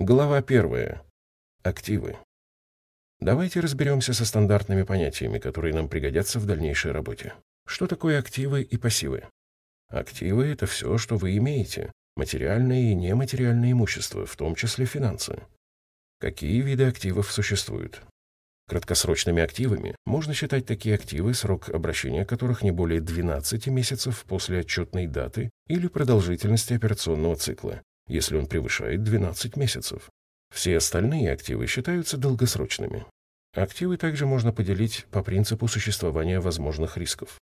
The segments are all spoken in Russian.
Глава первая. Активы. Давайте разберемся со стандартными понятиями, которые нам пригодятся в дальнейшей работе. Что такое активы и пассивы? Активы – это все, что вы имеете, материальное и нематериальное имущество, в том числе финансы. Какие виды активов существуют? Краткосрочными активами можно считать такие активы, срок обращения которых не более 12 месяцев после отчетной даты или продолжительности операционного цикла, если он превышает 12 месяцев. Все остальные активы считаются долгосрочными. Активы также можно поделить по принципу существования возможных рисков.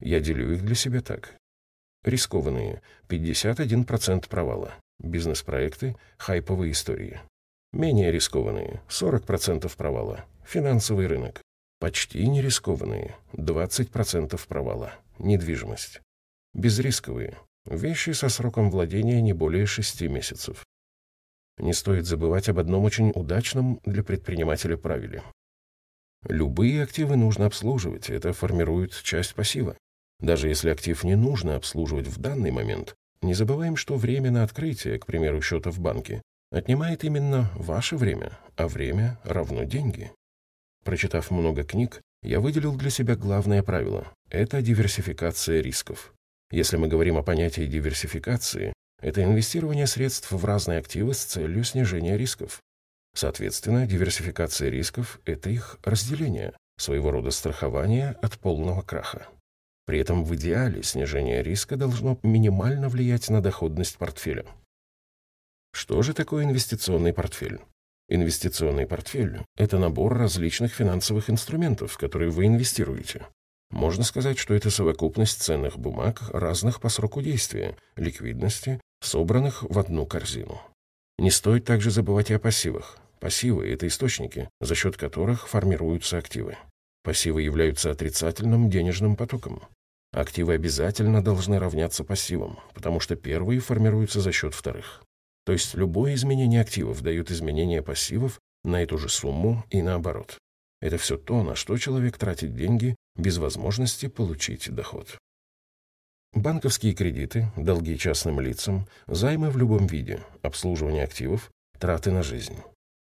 Я делю их для себя так. Рискованные – 51% провала. Бизнес-проекты – хайповые истории. Менее рискованные – 40% провала. Финансовый рынок. Почти нерискованные – 20% провала. Недвижимость. Безрисковые – вещи со сроком владения не более 6 месяцев. Не стоит забывать об одном очень удачном для предпринимателя правиле. Любые активы нужно обслуживать, это формирует часть пассива. Даже если актив не нужно обслуживать в данный момент, не забываем, что время на открытие, к примеру, счета в банке, отнимает именно ваше время, а время равно деньги. Прочитав много книг, я выделил для себя главное правило – это диверсификация рисков. Если мы говорим о понятии диверсификации, это инвестирование средств в разные активы с целью снижения рисков. Соответственно, диверсификация рисков – это их разделение, своего рода страхование от полного краха. При этом в идеале снижение риска должно минимально влиять на доходность портфеля. Что же такое инвестиционный портфель? Инвестиционный портфель – это набор различных финансовых инструментов, в которые вы инвестируете. Можно сказать, что это совокупность ценных бумаг разных по сроку действия, ликвидности, собранных в одну корзину. Не стоит также забывать и о пассивах. Пассивы – это источники, за счет которых формируются активы. Пассивы являются отрицательным денежным потоком. Активы обязательно должны равняться пассивам, потому что первые формируются за счет вторых. То есть любое изменение активов дает изменение пассивов на эту же сумму и наоборот. Это все то, на что человек тратит деньги без возможности получить доход. Банковские кредиты, долги частным лицам, займы в любом виде, обслуживание активов, траты на жизнь.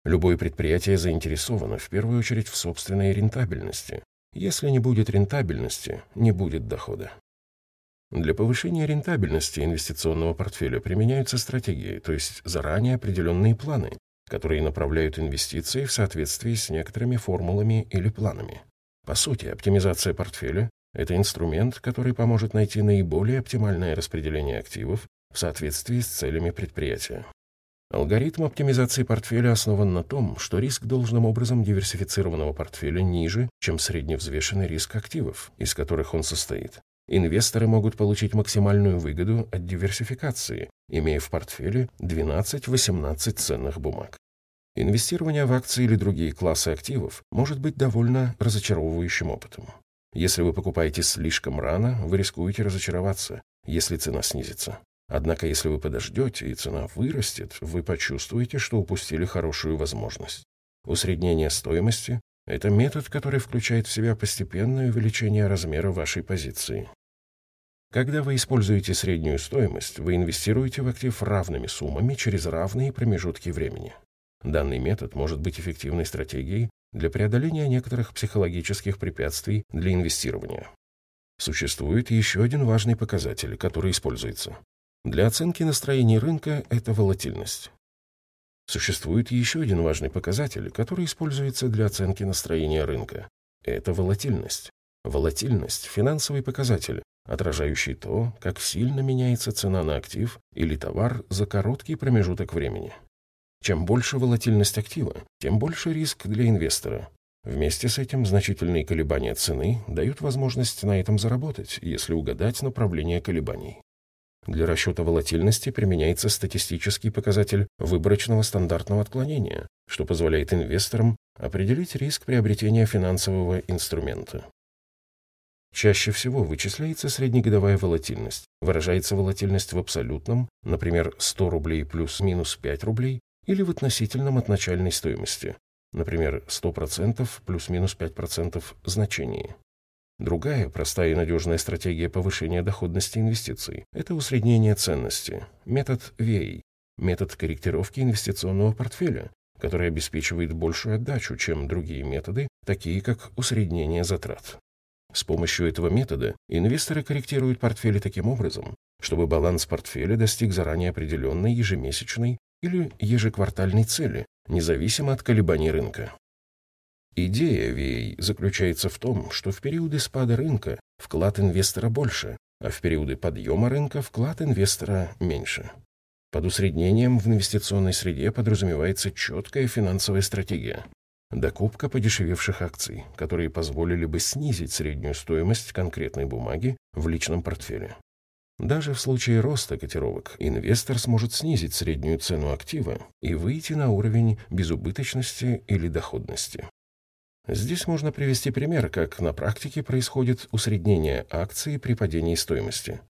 Любое предприятие заинтересовано в первую очередь в собственной рентабельности, если не будет рентабельности, не будет дохода. Для повышения рентабельности инвестиционного портфеля применяются стратегии, то есть заранее определенные планы, которые направляют инвестиции в соответствии с некоторыми формулами или планами. По сути, оптимизация портфеля – это инструмент, который поможет найти наиболее оптимальное распределение активов в соответствии с целями предприятия. Алгоритм оптимизации портфеля основан на том, что риск должным образом диверсифицированного портфеля ниже, чем средневзвешенный риск активов, из которых он состоит. Инвесторы могут получить максимальную выгоду от диверсификации, имея в портфеле 12-18 ценных бумаг. Инвестирование в акции или другие классы активов может быть довольно разочаровывающим опытом. Если вы покупаете слишком рано, вы рискуете разочароваться, если цена снизится. Однако, если вы подождете и цена вырастет, вы почувствуете, что упустили хорошую возможность. Усреднение стоимости – это метод, который включает в себя постепенное увеличение размера вашей позиции. Когда вы используете среднюю стоимость, вы инвестируете в актив равными суммами через равные промежутки времени. Данный метод может быть эффективной стратегией для преодоления некоторых психологических препятствий для инвестирования. Существует еще один важный показатель, который используется. Для оценки настроения рынка это волатильность. Существует еще один важный показатель, который используется для оценки настроения рынка. Это волатильность. Волатильность – финансовый показатель, отражающий то, как сильно меняется цена на актив или товар за короткий промежуток времени. Чем больше волатильность актива, тем больше риск для инвестора. Вместе с этим значительные колебания цены дают возможность на этом заработать, если угадать направление колебаний. Для расчета волатильности применяется статистический показатель выборочного стандартного отклонения, что позволяет инвесторам определить риск приобретения финансового инструмента. Чаще всего вычисляется среднегодовая волатильность. Выражается волатильность в абсолютном, например, 100 рублей плюс-минус 5 рублей, или в относительном от начальной стоимости, например, 100% плюс-минус 5% значении. Другая простая и надежная стратегия повышения доходности инвестиций – это усреднение ценности, метод VA. метод корректировки инвестиционного портфеля, который обеспечивает большую отдачу, чем другие методы, такие как усреднение затрат. С помощью этого метода инвесторы корректируют портфели таким образом, чтобы баланс портфеля достиг заранее определенной ежемесячной или ежеквартальной цели, независимо от колебаний рынка. Идея VA заключается в том, что в периоды спада рынка вклад инвестора больше, а в периоды подъема рынка вклад инвестора меньше. Под усреднением в инвестиционной среде подразумевается четкая финансовая стратегия. Докупка подешевевших акций, которые позволили бы снизить среднюю стоимость конкретной бумаги в личном портфеле. Даже в случае роста котировок инвестор сможет снизить среднюю цену актива и выйти на уровень безубыточности или доходности. Здесь можно привести пример, как на практике происходит усреднение акций при падении стоимости.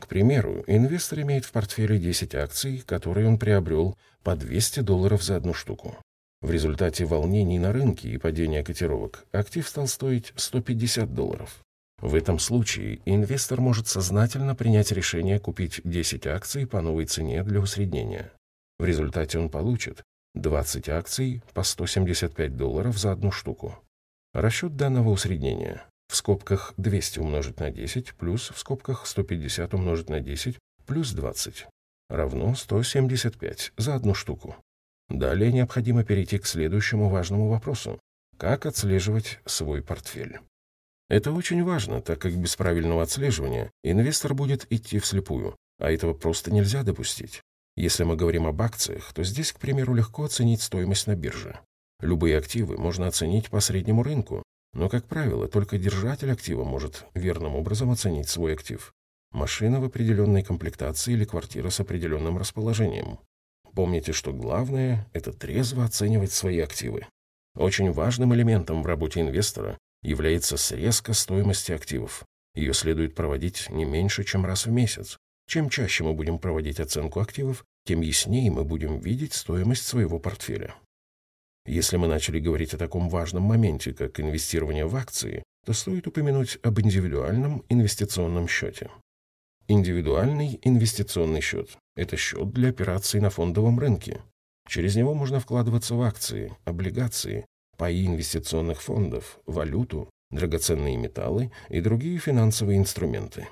К примеру, инвестор имеет в портфеле 10 акций, которые он приобрел по 200 долларов за одну штуку. В результате волнений на рынке и падения котировок актив стал стоить 150 долларов. В этом случае инвестор может сознательно принять решение купить 10 акций по новой цене для усреднения. В результате он получит 20 акций по 175 долларов за одну штуку. Расчет данного усреднения в скобках 200 умножить на 10 плюс в скобках 150 умножить на 10 плюс 20 равно 175 за одну штуку. Далее необходимо перейти к следующему важному вопросу. Как отслеживать свой портфель? Это очень важно, так как без правильного отслеживания инвестор будет идти вслепую, а этого просто нельзя допустить. Если мы говорим об акциях, то здесь, к примеру, легко оценить стоимость на бирже. Любые активы можно оценить по среднему рынку, но, как правило, только держатель актива может верным образом оценить свой актив. Машина в определенной комплектации или квартира с определенным расположением. Помните, что главное – это трезво оценивать свои активы. Очень важным элементом в работе инвестора является срезка стоимости активов. Ее следует проводить не меньше, чем раз в месяц. Чем чаще мы будем проводить оценку активов, тем яснее мы будем видеть стоимость своего портфеля. Если мы начали говорить о таком важном моменте, как инвестирование в акции, то стоит упомянуть об индивидуальном инвестиционном счете. Индивидуальный инвестиционный счет – это счет для операций на фондовом рынке. Через него можно вкладываться в акции, облигации, паи инвестиционных фондов, валюту, драгоценные металлы и другие финансовые инструменты.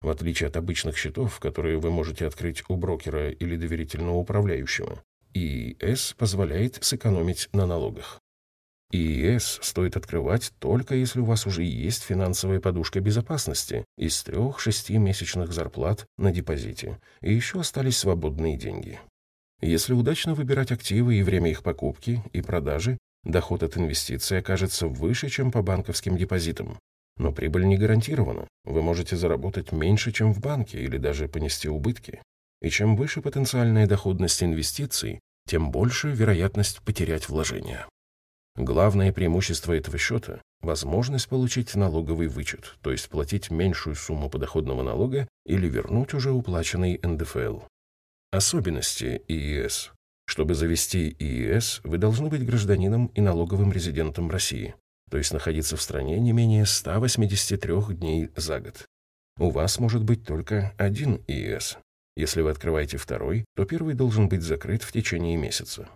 В отличие от обычных счетов, которые вы можете открыть у брокера или доверительного управляющего, ИИС позволяет сэкономить на налогах. ИИС стоит открывать только если у вас уже есть финансовая подушка безопасности из трех-шести месячных зарплат на депозите, и еще остались свободные деньги. Если удачно выбирать активы и время их покупки и продажи, доход от инвестиций окажется выше, чем по банковским депозитам. Но прибыль не гарантирована. Вы можете заработать меньше, чем в банке, или даже понести убытки. И чем выше потенциальная доходность инвестиций, тем больше вероятность потерять вложения. Главное преимущество этого счета – возможность получить налоговый вычет, то есть платить меньшую сумму подоходного налога или вернуть уже уплаченный НДФЛ. Особенности ИИС. Чтобы завести ИИС, вы должны быть гражданином и налоговым резидентом России, то есть находиться в стране не менее 183 дней за год. У вас может быть только один ИИС. Если вы открываете второй, то первый должен быть закрыт в течение месяца.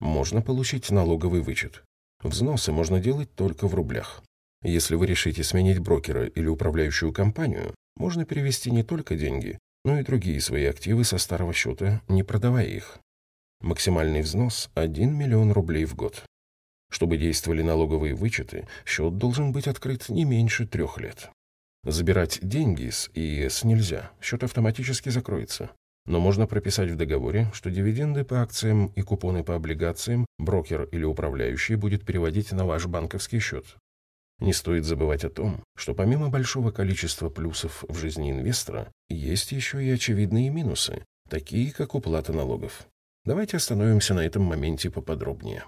Можно получить налоговый вычет. Взносы можно делать только в рублях. Если вы решите сменить брокера или управляющую компанию, можно перевести не только деньги, но и другие свои активы со старого счета, не продавая их. Максимальный взнос – 1 миллион рублей в год. Чтобы действовали налоговые вычеты, счет должен быть открыт не меньше трех лет. Забирать деньги с ИИС нельзя, счет автоматически закроется. Но можно прописать в договоре, что дивиденды по акциям и купоны по облигациям брокер или управляющий будет переводить на ваш банковский счет. Не стоит забывать о том, что помимо большого количества плюсов в жизни инвестора, есть еще и очевидные минусы, такие как уплата налогов. Давайте остановимся на этом моменте поподробнее.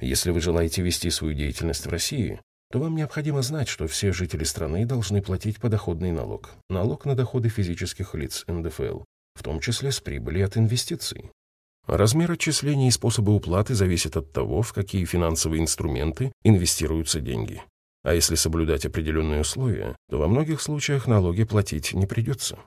Если вы желаете вести свою деятельность в России, то вам необходимо знать, что все жители страны должны платить подоходный налог, налог на доходы физических лиц НДФЛ, в том числе с прибыли от инвестиций. Размер отчислений и способы уплаты зависят от того, в какие финансовые инструменты инвестируются деньги. А если соблюдать определенные условия, то во многих случаях налоги платить не придется.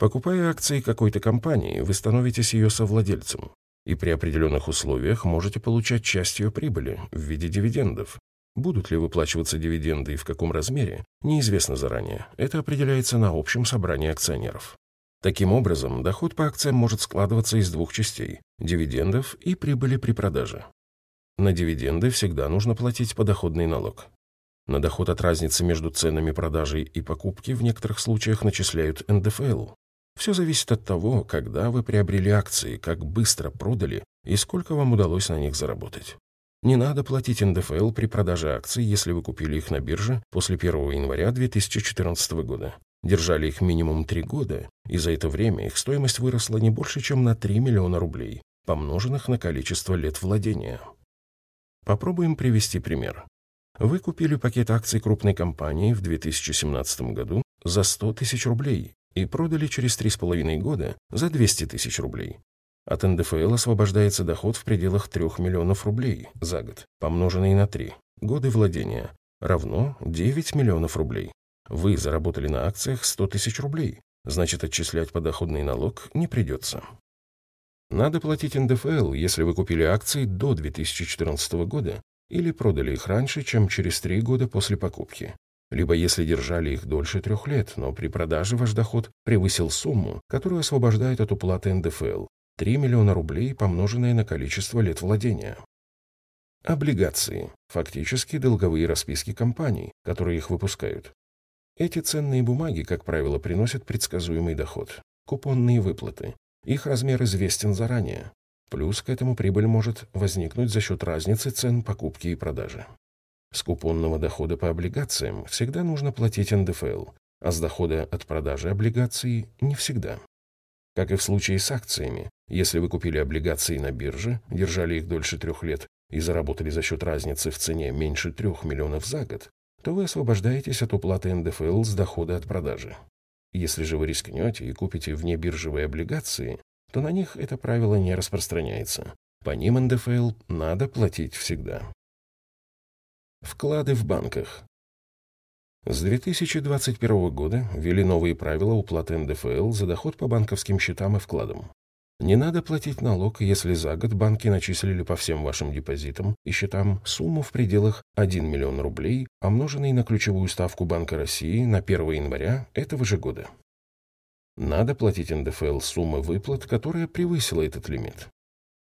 Покупая акции какой-то компании, вы становитесь ее совладельцем и при определенных условиях можете получать часть ее прибыли в виде дивидендов. Будут ли выплачиваться дивиденды и в каком размере, неизвестно заранее. Это определяется на общем собрании акционеров. Таким образом, доход по акциям может складываться из двух частей – дивидендов и прибыли при продаже. На дивиденды всегда нужно платить подоходный налог. На доход от разницы между ценами продажи и покупки в некоторых случаях начисляют НДФЛ. Все зависит от того, когда вы приобрели акции, как быстро продали и сколько вам удалось на них заработать. Не надо платить НДФЛ при продаже акций, если вы купили их на бирже после 1 января 2014 года. Держали их минимум 3 года, и за это время их стоимость выросла не больше, чем на 3 миллиона рублей, помноженных на количество лет владения. Попробуем привести пример. Вы купили пакет акций крупной компании в 2017 году за 100 тысяч рублей и продали через 3,5 года за 200 тысяч рублей. От НДФЛ освобождается доход в пределах 3 миллионов рублей за год, помноженный на 3. Годы владения равно 9 миллионов рублей. Вы заработали на акциях 100 тысяч рублей, значит отчислять подоходный налог не придется. Надо платить НДФЛ, если вы купили акции до 2014 года или продали их раньше, чем через 3 года после покупки либо если держали их дольше трех лет, но при продаже ваш доход превысил сумму, которую освобождает от уплаты НДФЛ – 3 миллиона рублей, помноженное на количество лет владения. Облигации – фактически долговые расписки компаний, которые их выпускают. Эти ценные бумаги, как правило, приносят предсказуемый доход, купонные выплаты. Их размер известен заранее. Плюс к этому прибыль может возникнуть за счет разницы цен покупки и продажи. С купонного дохода по облигациям всегда нужно платить НДФЛ, а с дохода от продажи облигаций не всегда. Как и в случае с акциями, если вы купили облигации на бирже, держали их дольше трех лет и заработали за счет разницы в цене меньше трех миллионов за год, то вы освобождаетесь от уплаты НДФЛ с дохода от продажи. Если же вы рискнете и купите внебиржевые облигации, то на них это правило не распространяется. По ним НДФЛ надо платить всегда. Вклады в банках. С 2021 года ввели новые правила уплаты НДФЛ за доход по банковским счетам и вкладам. Не надо платить налог, если за год банки начислили по всем вашим депозитам и счетам сумму в пределах 1 миллион рублей, помноженной на ключевую ставку Банка России на 1 января этого же года. Надо платить НДФЛ суммы выплат, которая превысила этот лимит.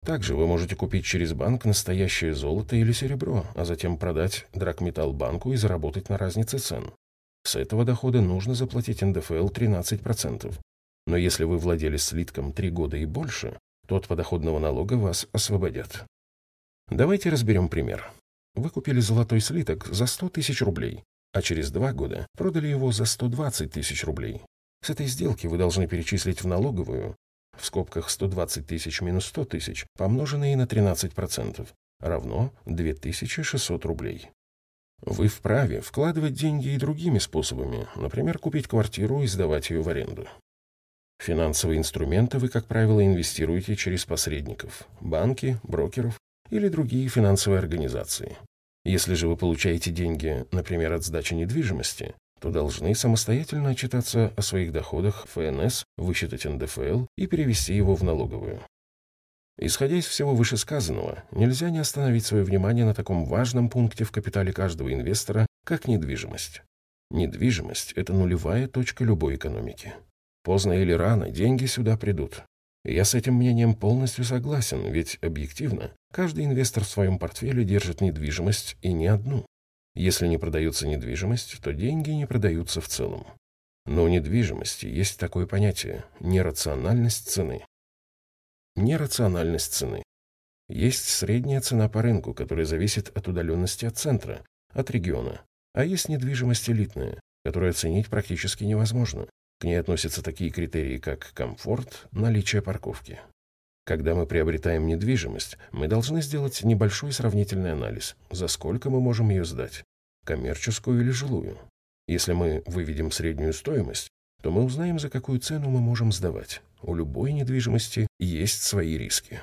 Также вы можете купить через банк настоящее золото или серебро, а затем продать драгметалл банку и заработать на разнице цен. С этого дохода нужно заплатить НДФЛ 13%. Но если вы владели слитком 3 года и больше, то от подоходного налога вас освободят. Давайте разберем пример. Вы купили золотой слиток за 100 тысяч рублей, а через 2 года продали его за 120 тысяч рублей. С этой сделки вы должны перечислить в налоговую в скобках 120 тысяч минус 100 тысяч, помноженные на 13%, равно 2600 рублей. Вы вправе вкладывать деньги и другими способами, например, купить квартиру и сдавать ее в аренду. Финансовые инструменты вы, как правило, инвестируете через посредников, банки, брокеров или другие финансовые организации. Если же вы получаете деньги, например, от сдачи недвижимости, то должны самостоятельно отчитаться о своих доходах ФНС, высчитать НДФЛ и перевести его в налоговую. Исходя из всего вышесказанного, нельзя не остановить свое внимание на таком важном пункте в капитале каждого инвестора, как недвижимость. Недвижимость – это нулевая точка любой экономики. Поздно или рано деньги сюда придут. я с этим мнением полностью согласен, ведь объективно каждый инвестор в своем портфеле держит недвижимость и не одну. Если не продается недвижимость, то деньги не продаются в целом. Но у недвижимости есть такое понятие – нерациональность цены. Нерациональность цены. Есть средняя цена по рынку, которая зависит от удаленности от центра, от региона. А есть недвижимость элитная, которую оценить практически невозможно. К ней относятся такие критерии, как комфорт, наличие парковки. Когда мы приобретаем недвижимость, мы должны сделать небольшой сравнительный анализ, за сколько мы можем ее сдать, коммерческую или жилую. Если мы выведем среднюю стоимость, то мы узнаем, за какую цену мы можем сдавать. У любой недвижимости есть свои риски.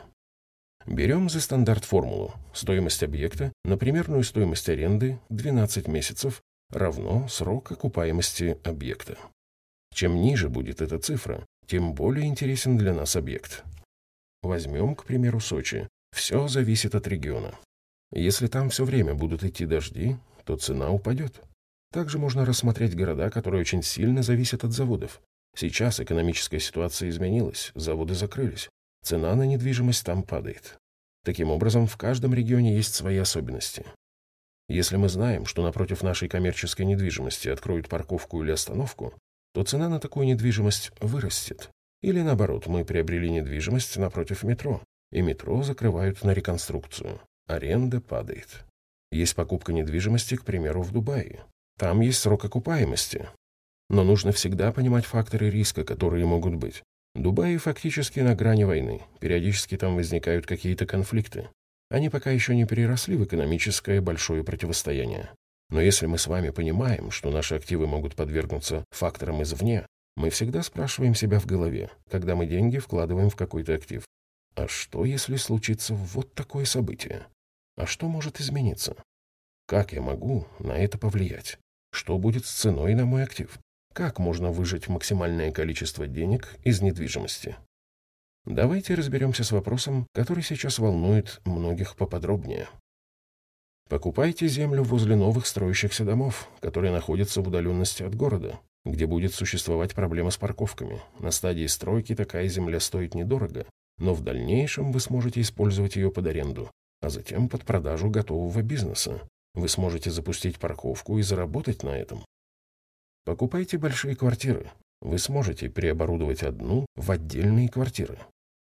Берем за стандарт формулу. Стоимость объекта на примерную стоимость аренды 12 месяцев равно срок окупаемости объекта. Чем ниже будет эта цифра, тем более интересен для нас объект. Возьмем, к примеру, Сочи. Все зависит от региона. Если там все время будут идти дожди, то цена упадет. Также можно рассмотреть города, которые очень сильно зависят от заводов. Сейчас экономическая ситуация изменилась, заводы закрылись. Цена на недвижимость там падает. Таким образом, в каждом регионе есть свои особенности. Если мы знаем, что напротив нашей коммерческой недвижимости откроют парковку или остановку, то цена на такую недвижимость вырастет. Или наоборот, мы приобрели недвижимость напротив метро, и метро закрывают на реконструкцию. Аренда падает. Есть покупка недвижимости, к примеру, в Дубае. Там есть срок окупаемости. Но нужно всегда понимать факторы риска, которые могут быть. Дубай фактически на грани войны. Периодически там возникают какие-то конфликты. Они пока еще не переросли в экономическое большое противостояние. Но если мы с вами понимаем, что наши активы могут подвергнуться факторам извне, мы всегда спрашиваем себя в голове, когда мы деньги вкладываем в какой-то актив. А что, если случится вот такое событие? А что может измениться? Как я могу на это повлиять? Что будет с ценой на мой актив? Как можно выжать максимальное количество денег из недвижимости? Давайте разберемся с вопросом, который сейчас волнует многих поподробнее. Покупайте землю возле новых строящихся домов, которые находятся в удаленности от города, где будет существовать проблема с парковками. На стадии стройки такая земля стоит недорого, но в дальнейшем вы сможете использовать ее под аренду, а затем под продажу готового бизнеса. Вы сможете запустить парковку и заработать на этом. Покупайте большие квартиры. Вы сможете переоборудовать одну в отдельные квартиры.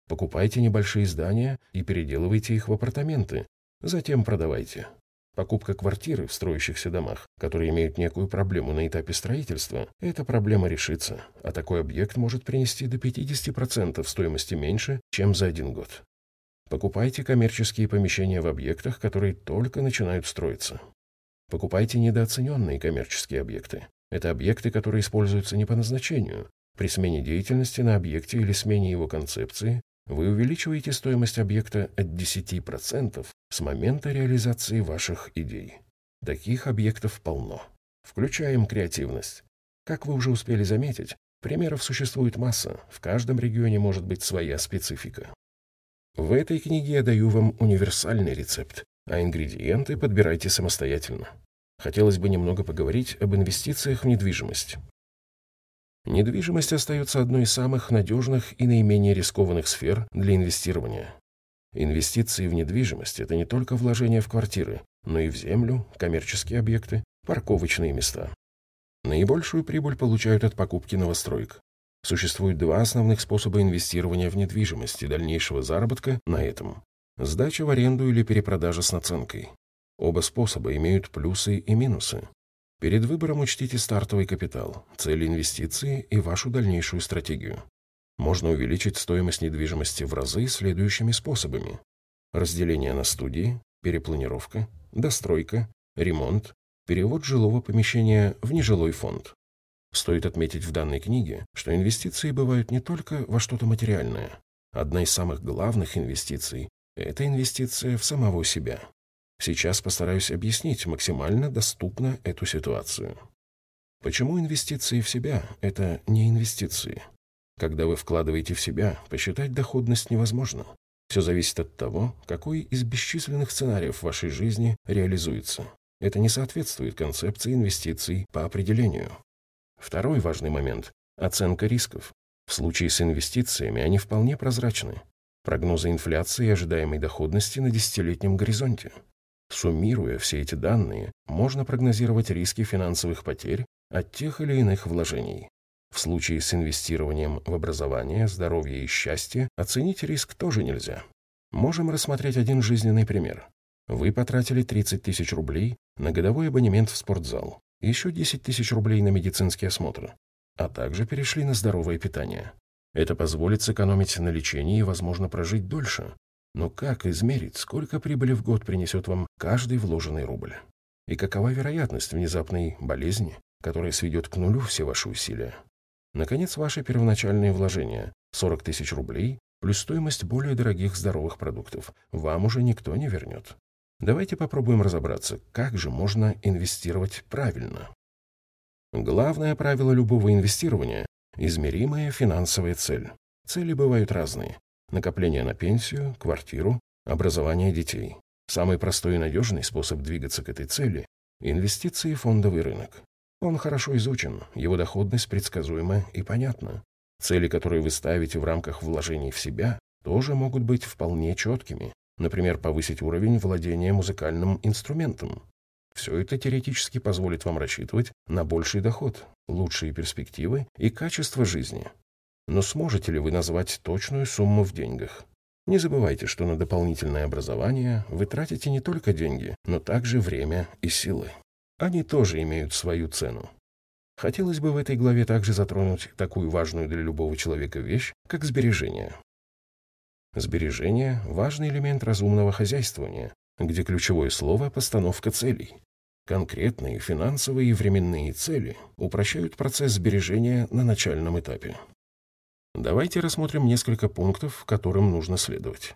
Покупайте небольшие здания и переделывайте их в апартаменты. Затем продавайте. Покупка квартиры в строящихся домах, которые имеют некую проблему на этапе строительства, эта проблема решится, а такой объект может принести до 50% стоимости меньше, чем за один год. Покупайте коммерческие помещения в объектах, которые только начинают строиться. Покупайте недооцененные коммерческие объекты. Это объекты, которые используются не по назначению. При смене деятельности на объекте или смене его концепции вы увеличиваете стоимость объекта от 10% с момента реализации ваших идей. Таких объектов полно. Включаем креативность. Как вы уже успели заметить, примеров существует масса, в каждом регионе может быть своя специфика. В этой книге я даю вам универсальный рецепт, а ингредиенты подбирайте самостоятельно хотелось бы немного поговорить об инвестициях в недвижимость. Недвижимость остается одной из самых надежных и наименее рискованных сфер для инвестирования. Инвестиции в недвижимость – это не только вложения в квартиры, но и в землю, коммерческие объекты, парковочные места. Наибольшую прибыль получают от покупки новостроек. Существует два основных способа инвестирования в недвижимость и дальнейшего заработка на этом. Сдача в аренду или перепродажа с наценкой. Оба способа имеют плюсы и минусы. Перед выбором учтите стартовый капитал, цели инвестиции и вашу дальнейшую стратегию. Можно увеличить стоимость недвижимости в разы следующими способами. Разделение на студии, перепланировка, достройка, ремонт, перевод жилого помещения в нежилой фонд. Стоит отметить в данной книге, что инвестиции бывают не только во что-то материальное. Одна из самых главных инвестиций – это инвестиция в самого себя. Сейчас постараюсь объяснить максимально доступно эту ситуацию. Почему инвестиции в себя – это не инвестиции? Когда вы вкладываете в себя, посчитать доходность невозможно. Все зависит от того, какой из бесчисленных сценариев вашей жизни реализуется. Это не соответствует концепции инвестиций по определению. Второй важный момент – оценка рисков. В случае с инвестициями они вполне прозрачны. Прогнозы инфляции и ожидаемой доходности на десятилетнем горизонте – Суммируя все эти данные, можно прогнозировать риски финансовых потерь от тех или иных вложений. В случае с инвестированием в образование, здоровье и счастье оценить риск тоже нельзя. Можем рассмотреть один жизненный пример. Вы потратили 30 тысяч рублей на годовой абонемент в спортзал, еще 10 тысяч рублей на медицинский осмотр, а также перешли на здоровое питание. Это позволит сэкономить на лечении и, возможно, прожить дольше, но как измерить, сколько прибыли в год принесет вам каждый вложенный рубль? И какова вероятность внезапной болезни, которая сведет к нулю все ваши усилия? Наконец, ваши первоначальные вложения – 40 тысяч рублей плюс стоимость более дорогих здоровых продуктов – вам уже никто не вернет. Давайте попробуем разобраться, как же можно инвестировать правильно. Главное правило любого инвестирования – измеримая финансовая цель. Цели бывают разные. Накопление на пенсию, квартиру, образование детей. Самый простой и надежный способ двигаться к этой цели – инвестиции в фондовый рынок. Он хорошо изучен, его доходность предсказуема и понятна. Цели, которые вы ставите в рамках вложений в себя, тоже могут быть вполне четкими. Например, повысить уровень владения музыкальным инструментом. Все это теоретически позволит вам рассчитывать на больший доход, лучшие перспективы и качество жизни. Но сможете ли вы назвать точную сумму в деньгах? Не забывайте, что на дополнительное образование вы тратите не только деньги, но также время и силы. Они тоже имеют свою цену. Хотелось бы в этой главе также затронуть такую важную для любого человека вещь, как сбережения. Сбережения – важный элемент разумного хозяйствования, где ключевое слово – постановка целей. Конкретные финансовые и временные цели упрощают процесс сбережения на начальном этапе. Давайте рассмотрим несколько пунктов, которым нужно следовать.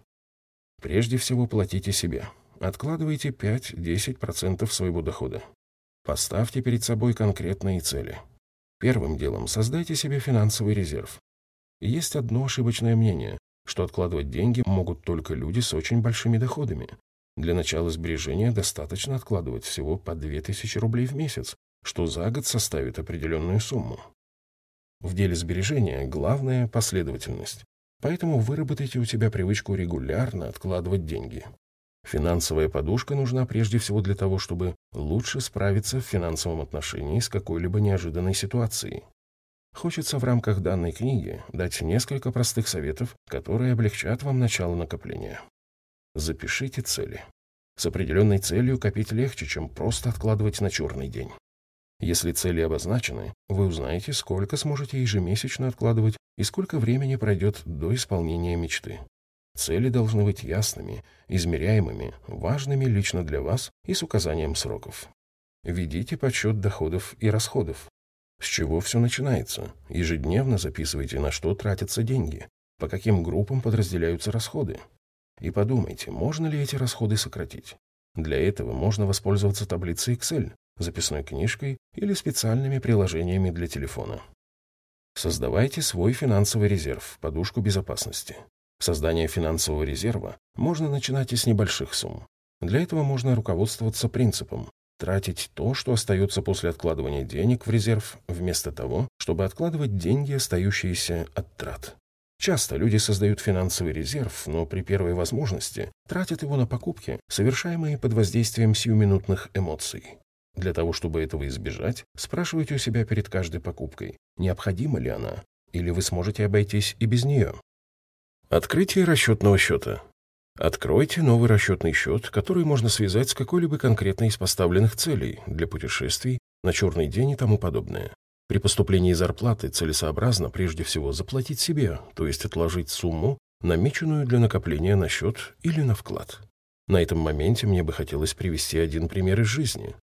Прежде всего, платите себе. Откладывайте 5-10% своего дохода. Поставьте перед собой конкретные цели. Первым делом создайте себе финансовый резерв. Есть одно ошибочное мнение, что откладывать деньги могут только люди с очень большими доходами. Для начала сбережения достаточно откладывать всего по 2000 рублей в месяц, что за год составит определенную сумму. В деле сбережения главное – последовательность. Поэтому выработайте у себя привычку регулярно откладывать деньги. Финансовая подушка нужна прежде всего для того, чтобы лучше справиться в финансовом отношении с какой-либо неожиданной ситуацией. Хочется в рамках данной книги дать несколько простых советов, которые облегчат вам начало накопления. Запишите цели. С определенной целью копить легче, чем просто откладывать на черный день. Если цели обозначены, вы узнаете, сколько сможете ежемесячно откладывать и сколько времени пройдет до исполнения мечты. Цели должны быть ясными, измеряемыми, важными лично для вас и с указанием сроков. Ведите подсчет доходов и расходов. С чего все начинается? Ежедневно записывайте, на что тратятся деньги, по каким группам подразделяются расходы. И подумайте, можно ли эти расходы сократить. Для этого можно воспользоваться таблицей Excel, записной книжкой или специальными приложениями для телефона. Создавайте свой финансовый резерв, подушку безопасности. Создание финансового резерва можно начинать и с небольших сумм. Для этого можно руководствоваться принципом тратить то, что остается после откладывания денег в резерв, вместо того, чтобы откладывать деньги, остающиеся от трат. Часто люди создают финансовый резерв, но при первой возможности тратят его на покупки, совершаемые под воздействием сиюминутных эмоций. Для того, чтобы этого избежать, спрашивайте у себя перед каждой покупкой, необходима ли она, или вы сможете обойтись и без нее. Открытие расчетного счета. Откройте новый расчетный счет, который можно связать с какой-либо конкретной из поставленных целей для путешествий, на черный день и тому подобное. При поступлении зарплаты целесообразно прежде всего заплатить себе, то есть отложить сумму, намеченную для накопления на счет или на вклад. На этом моменте мне бы хотелось привести один пример из жизни.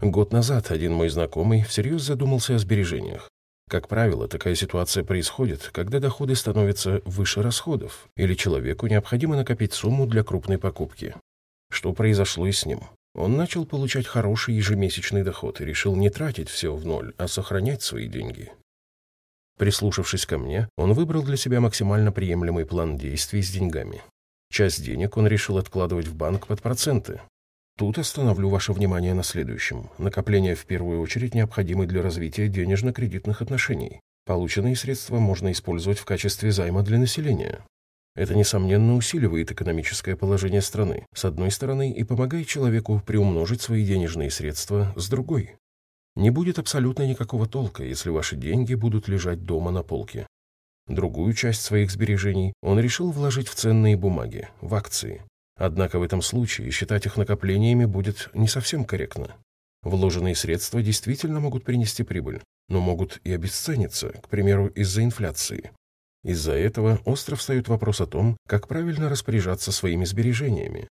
Год назад один мой знакомый всерьез задумался о сбережениях. Как правило, такая ситуация происходит, когда доходы становятся выше расходов, или человеку необходимо накопить сумму для крупной покупки. Что произошло и с ним? Он начал получать хороший ежемесячный доход и решил не тратить все в ноль, а сохранять свои деньги. Прислушавшись ко мне, он выбрал для себя максимально приемлемый план действий с деньгами. Часть денег он решил откладывать в банк под проценты, Тут остановлю ваше внимание на следующем. Накопления в первую очередь необходимы для развития денежно-кредитных отношений. Полученные средства можно использовать в качестве займа для населения. Это, несомненно, усиливает экономическое положение страны, с одной стороны, и помогает человеку приумножить свои денежные средства, с другой. Не будет абсолютно никакого толка, если ваши деньги будут лежать дома на полке. Другую часть своих сбережений он решил вложить в ценные бумаги, в акции. Однако в этом случае считать их накоплениями будет не совсем корректно. Вложенные средства действительно могут принести прибыль, но могут и обесцениться, к примеру, из-за инфляции. Из-за этого остро встает вопрос о том, как правильно распоряжаться своими сбережениями.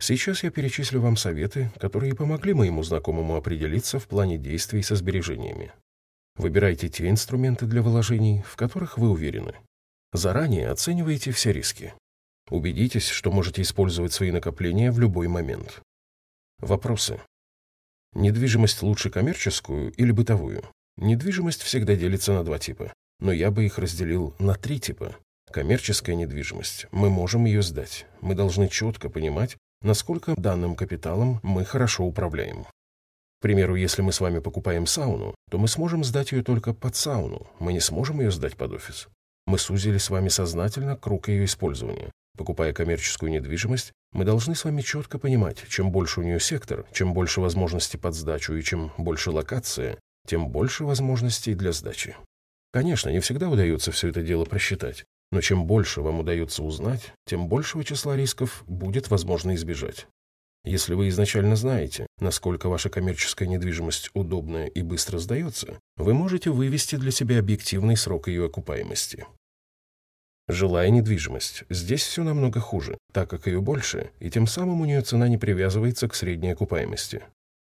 Сейчас я перечислю вам советы, которые помогли моему знакомому определиться в плане действий со сбережениями. Выбирайте те инструменты для вложений, в которых вы уверены. Заранее оценивайте все риски. Убедитесь, что можете использовать свои накопления в любой момент. Вопросы. Недвижимость лучше коммерческую или бытовую? Недвижимость всегда делится на два типа, но я бы их разделил на три типа. Коммерческая недвижимость. Мы можем ее сдать. Мы должны четко понимать, насколько данным капиталом мы хорошо управляем. К примеру, если мы с вами покупаем сауну, то мы сможем сдать ее только под сауну, мы не сможем ее сдать под офис. Мы сузили с вами сознательно круг ее использования. Покупая коммерческую недвижимость, мы должны с вами четко понимать, чем больше у нее сектор, чем больше возможностей под сдачу и чем больше локация, тем больше возможностей для сдачи. Конечно, не всегда удается все это дело просчитать, но чем больше вам удается узнать, тем большего числа рисков будет возможно избежать. Если вы изначально знаете, насколько ваша коммерческая недвижимость удобная и быстро сдается, вы можете вывести для себя объективный срок ее окупаемости. Жилая недвижимость. Здесь все намного хуже, так как ее больше, и тем самым у нее цена не привязывается к средней окупаемости.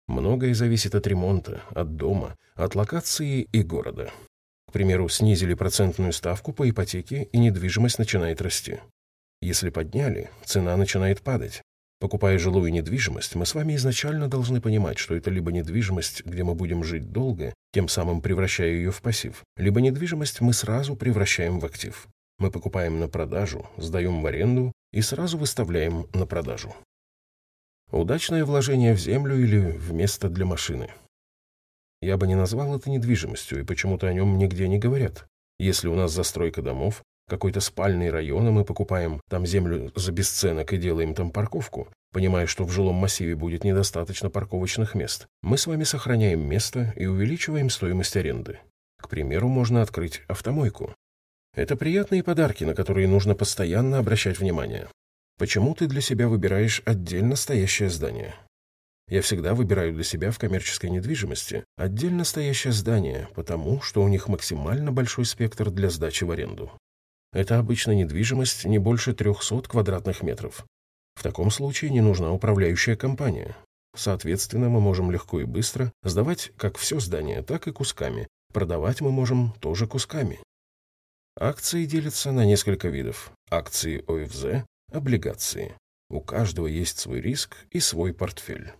Многое зависит от ремонта, от дома, от локации и города. К примеру, снизили процентную ставку по ипотеке, и недвижимость начинает расти. Если подняли, цена начинает падать. Покупая жилую недвижимость, мы с вами изначально должны понимать, что это либо недвижимость, где мы будем жить долго, тем самым превращая ее в пассив, либо недвижимость мы сразу превращаем в актив. Мы покупаем на продажу, сдаем в аренду и сразу выставляем на продажу. Удачное вложение в землю или в место для машины. Я бы не назвал это недвижимостью, и почему-то о нем нигде не говорят. Если у нас застройка домов, какой-то спальный район, и мы покупаем там землю за бесценок и делаем там парковку, понимая, что в жилом массиве будет недостаточно парковочных мест, мы с вами сохраняем место и увеличиваем стоимость аренды. К примеру, можно открыть автомойку. Это приятные подарки, на которые нужно постоянно обращать внимание. Почему ты для себя выбираешь отдельно стоящее здание? Я всегда выбираю для себя в коммерческой недвижимости отдельно стоящее здание, потому что у них максимально большой спектр для сдачи в аренду. Это обычно недвижимость не больше 300 квадратных метров. В таком случае не нужна управляющая компания. Соответственно, мы можем легко и быстро сдавать как все здание, так и кусками. Продавать мы можем тоже кусками. Акции делятся на несколько видов. Акции ОФЗ, облигации. У каждого есть свой риск и свой портфель.